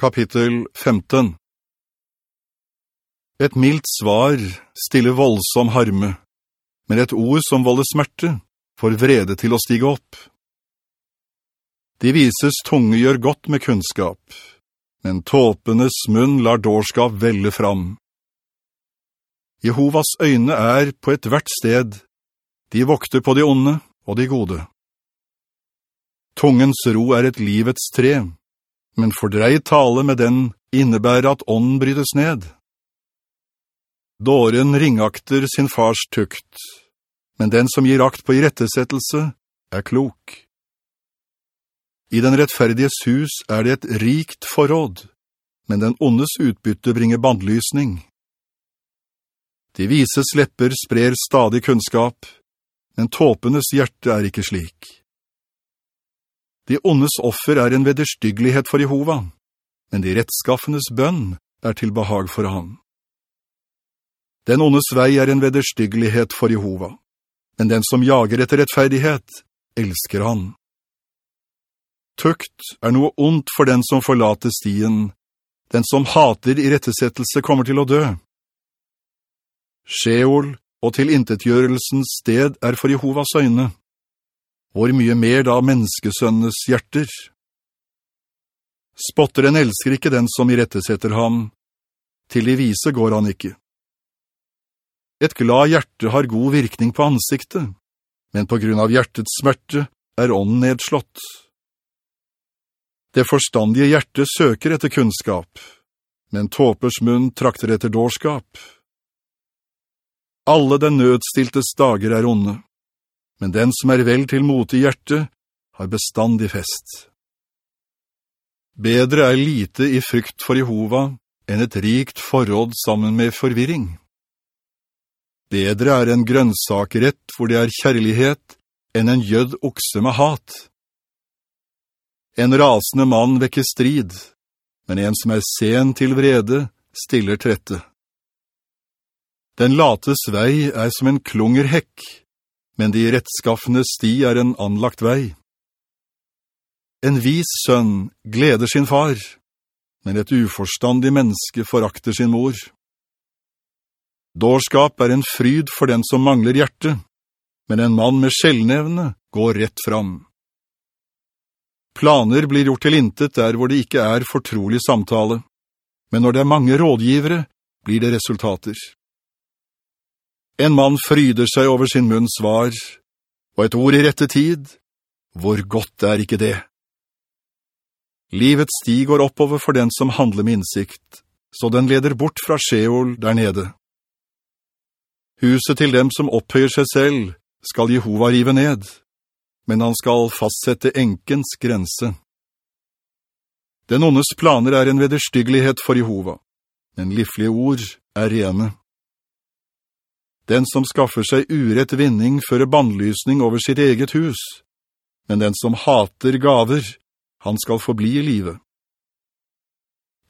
Kapittel 15 Et mildt svar stiller voldsom harme, men et ord som volder smerte får vrede til å stige opp. De vises tunge gjør godt med kunnskap, men tåpenes munn lar dårskap velle fram. Jehovas øyne er på et hvert sted, de vokter på de onde og de gode. Tungens ro er et livets tre, men fordreid tale med den innebærer at ånden brytes ned. Dåren ringakter sin fars tukt, men den som gir akt på i rettesettelse er klok. I den rettferdiges hus er det et rikt forråd, men den ondes utbytte bringer bandlysning. De vises lepper sprer stadig kunnskap, men tåpenes hjerte er ikke slik. De ondes offer er en vederstyggelighet for Jehova, men de rettskaffenes bønn er til behag for han. Den ondes vei er en vederstyggelighet for Jehova, men den som jager etter rettferdighet, elsker han. Tukt er noe ondt for den som forlater stien, den som hater i rettesettelse kommer til å dø. Sjeol og tilintetgjørelsens sted er for Jehovas øyne hvor mye mer da menneskesønnes hjerter? Spotteren elsker ikke den som i rettesetter ham, til de vise går han ikke. Et glad hjerte har god virkning på ansiktet, men på grunn av hjertets smerte er ånden nedslått. Det forstandige hjertet søker etter kunnskap, men tåpers munn trakter etter dårskap. Alle den nødstiltes dager er onde men den som er vel til mot i hjertet, har bestandig fest. Bedre er lite i frykt for Jehova enn et rikt forråd sammen med forvirring. Bedre er en grønnsakerett hvor det er kjærlighet enn en jødd okse med hat. En rasende mann vekker strid, men en som er sen til vrede stiller trette. Den lates vei er som en klungerhekk, men de rettskaffende sti er en anlagt vei. En vis sønn gleder sin far, men et uforstandig menneske forakter sin mor. Dårskap er en fryd for den som mangler hjerte, men en mann med skjellnevne går rett fram. Planer blir gjort til intet der hvor det ikke er fortrolig samtale, men når det er mange rådgivere, blir det resultater. En mann fryder seg over sin munns svar, og et ord i rette tid, hvor godt er ikke det? Livets sti går oppover for den som handler med innsikt, så den leder bort fra Sjeol der nede. Huset til dem som opphøyer seg selv skal Jehova rive ned, men han skal fastsette enkens grense. Den ondes planer er en vederstyggelighet for Jehova, men livlige ord er rene. Den som skaffer seg urett vinning fører bandlysning over sitt eget hus, men den som hater gaver, han skal forbli i livet.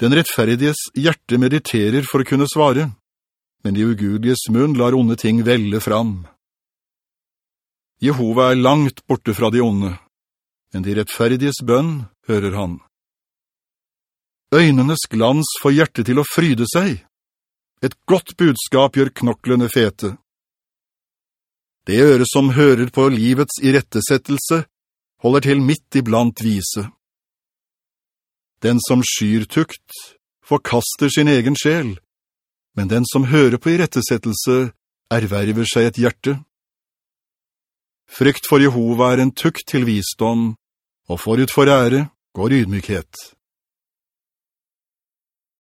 Den rettferdiges hjerte mediterer for å kunne svare, men de ugudliges munn lar onde ting velle fram. Jehova er langt borte fra de onde, men de rettferdiges bønn hører han. Øynenes glans får hjertet til å fryde seg, et godt budskap gjør knoklene fete. Det øre som hører på livets irettesettelse, holder til midt iblant vise. Den som skyr tukt, forkaster sin egen sjel, men den som hører på irettesettelse, erverver seg et hjerte. Frykt for Jehova er en tukt til visdom, og forut for ære går ydmykhet.